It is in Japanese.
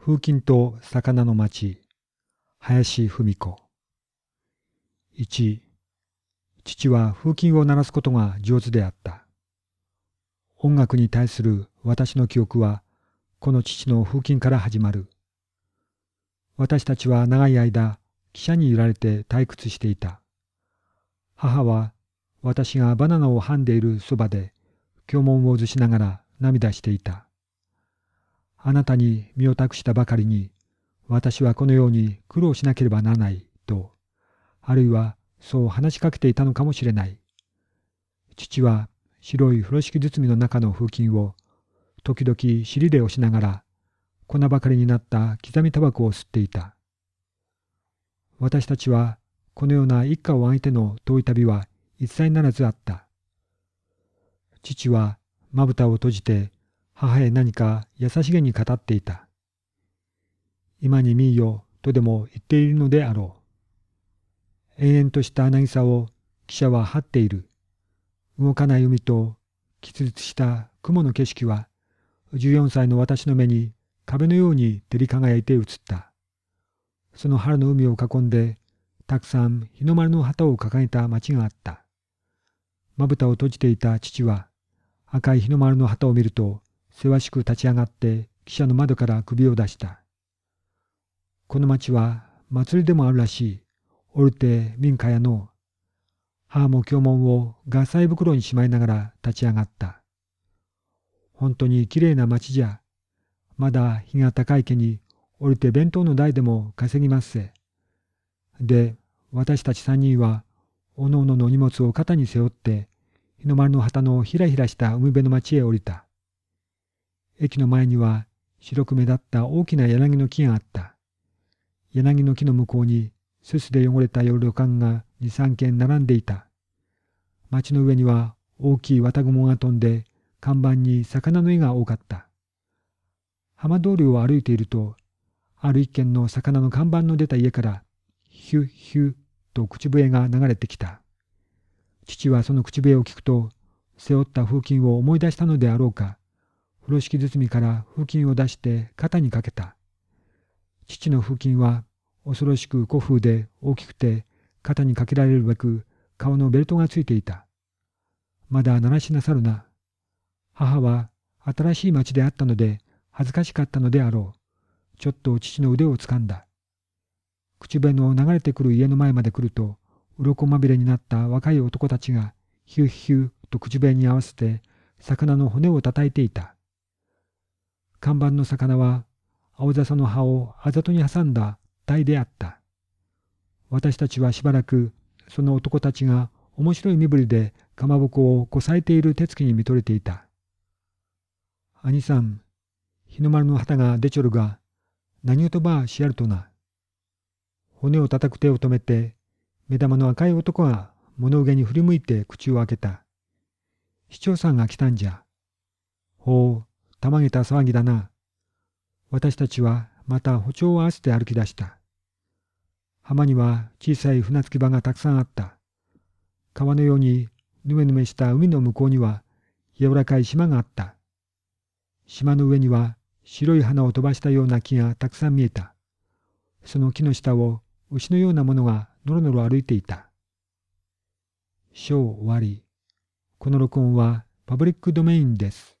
風琴と魚の町林文子。1父は風琴を鳴らすことが上手であった。音楽に対する私の記憶はこの父の風琴から始まる。私たちは長い間汽車に揺られて退屈していた。母は私がバナナを編んでいるそばで経文を映しながら涙していた。あなたに身を託したばかりに、私はこのように苦労しなければならないと、あるいはそう話しかけていたのかもしれない。父は白い風呂敷包みの中の風琴を、時々尻で押しながら、粉ばかりになった刻みタバコを吸っていた。私たちはこのような一家を挙げての遠い旅は一切ならずあった。父はまぶたを閉じて母へ何か優しげに語っていた。今に見いよとでも言っているのであろう。永遠とした渚を汽車は張っている。動かない海と喫立した雲の景色は14歳の私の目に壁のように照り輝いて映った。その春の海を囲んでたくさん日の丸の旗を掲げた町があった。まぶたを閉じていた父は赤い日の丸の旗を見るとせわしく立ち上がって汽車の窓から首を出した。この町は祭りでもあるらしい。おるて民家やの。母も経文を合祭袋にしまいながら立ち上がった。本当にきれいな町じゃ。まだ日が高いけに降りて弁当の代でも稼ぎますせ。で、私たち三人は、おのおのの荷物を肩に背負って、日の丸の旗のひらひらした海辺の町へ降りた。駅の前には白く目立った大きな柳の木があった。柳の木の向こうにすすで汚れた夜旅館が二三軒並んでいた。町の上には大きい綿雲が飛んで看板に魚の絵が多かった。浜通りを歩いていると、ある一軒の魚の看板の出た家からヒュッヒュッと口笛が流れてきた。父はその口笛を聞くと、背負った風琴を思い出したのであろうか、風呂敷包みから風琴を出して肩にかけた。父の風琴は恐ろしく古風で大きくて肩にかけられるべく顔のベルトがついていた。まだ鳴らしなさるな。母は新しい町であったので恥ずかしかったのであろう。ちょっと父の腕をつかんだ。口笛の流れてくる家の前まで来ると、鱗まみれになった若い男たちがヒューヒューと口笛に合わせて魚の骨を叩いていた。看板の魚は青笹の葉をあざとに挟んだ鯛であった。私たちはしばらくその男たちが面白い身振りでかまぼこをこさえている手つきに見とれていた。兄さん、日の丸の旗が出ちょるが、何をとばしやるとな。骨を叩く手を止めて、目玉の赤い男が物憂げに振り向いて口を開けた。市長さんが来たんじゃ。ほう、たまげた騒ぎだな。私たちはまた歩調を合わせて歩き出した。浜には小さい船着き場がたくさんあった。川のようにぬめぬめした海の向こうには柔らかい島があった。島の上には白い花を飛ばしたような木がたくさん見えた。その木の下を牛のようなものがのろのろ歩いていた。章終わり。この録音はパブリックドメインです。